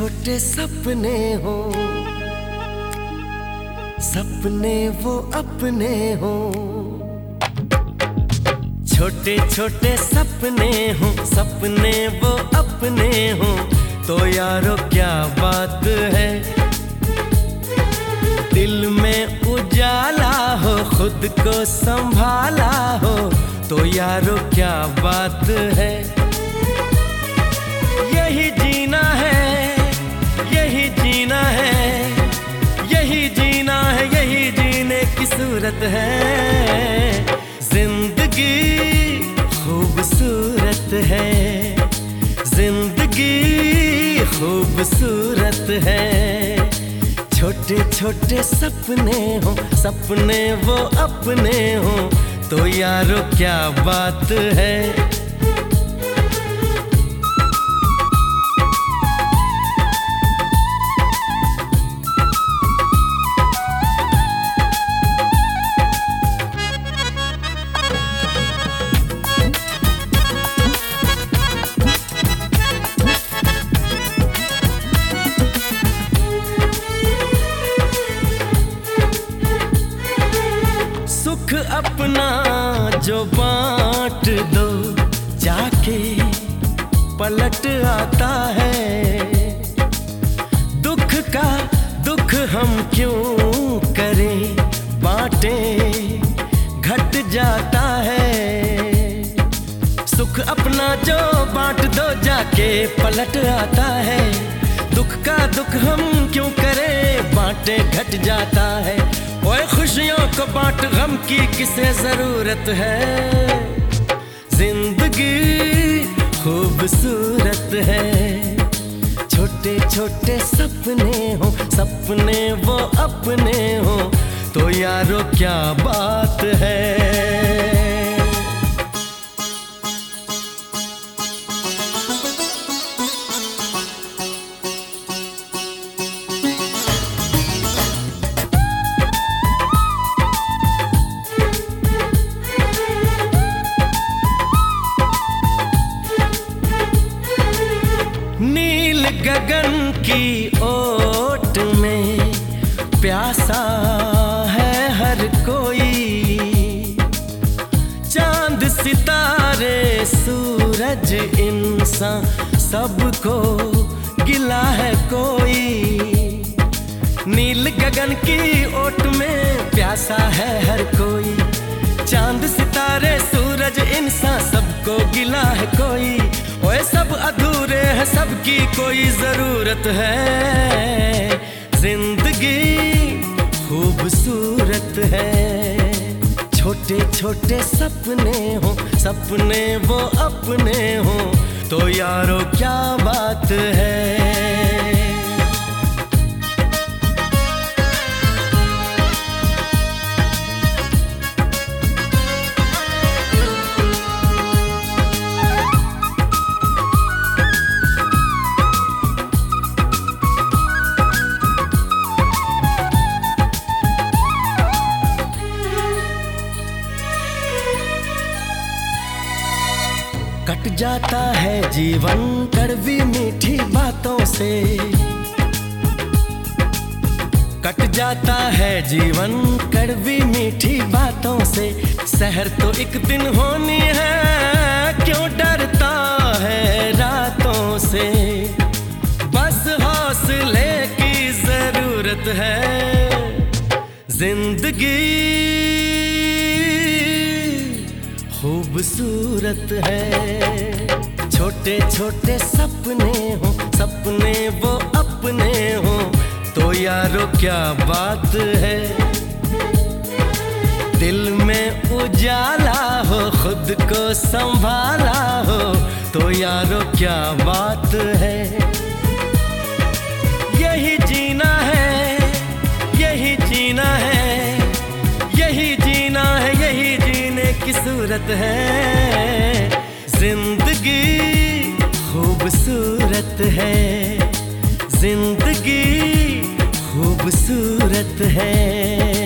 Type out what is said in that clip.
छोटे सपने हो, सपने वो अपने हो। छोटे छोटे सपने हो, सपने वो अपने हो। तो यारो, क्या बात है? दिल में उजाला हो, खुद को संभाला हो। तो यारो, क्या बात है? यही है यही जीना है, यही जीना है, यही जीने की सूरत है। ज़िंदगी खूबसूरत है, ज़िंदगी खूबसूरत है। छोटे छोटे सपने हो, सपने वो अपने हो तो यारो, क्या बात है? अपना जो बांट दो, जाके पलट आता है। दुख का दुख हम क्यों करें? बांटे, घट जाता है। सुख अपना जो बांट दो, जाके पलट आता है। दुख का दुख हम क्यों करें? बांटे, घट जाता है। को बांट गम की किसे ज़रूरत है? ज़िंदगी खूबसूरत है। छोटे छोटे सपने हो, सपने वो अपने हो। तो यारो, क्या बात है? गगन की ओट में प्यासा है हर कोई। चाँद सितारे, सूरज इंसान सबको गिला है कोई। नील गगन की ओट में प्यासा है हर कोई। चाँद सितारे, सूरज इंसान सबको गिला है कोई। ओए सब अधूरे सबकी कोई ज़रूरत है। ज़िंदगी खूबसूरत है। छोटे छोटे सपने हो, सपने वो अपने हो। तो यारो, क्या बात है? कट जाता है जीवन कड़वी मीठी बातों से। कट जाता है जीवन कड़वी मीठी बातों से। शहर तो एक दिन होनी है, क्यों डरता है रातों से? बस हौसले की ज़रूरत है, ज़िंदगी खूबसूरत है। छोटे छोटे सपने हो, सपने वो अपने हो। तो यारो, क्या बात है? दिल में उजाला हो, खुद को संभाला हो। तो यारो, क्या बात है? सूरत है। ज़िंदगी खूबसूरत है। ज़िंदगी खूबसूरत है।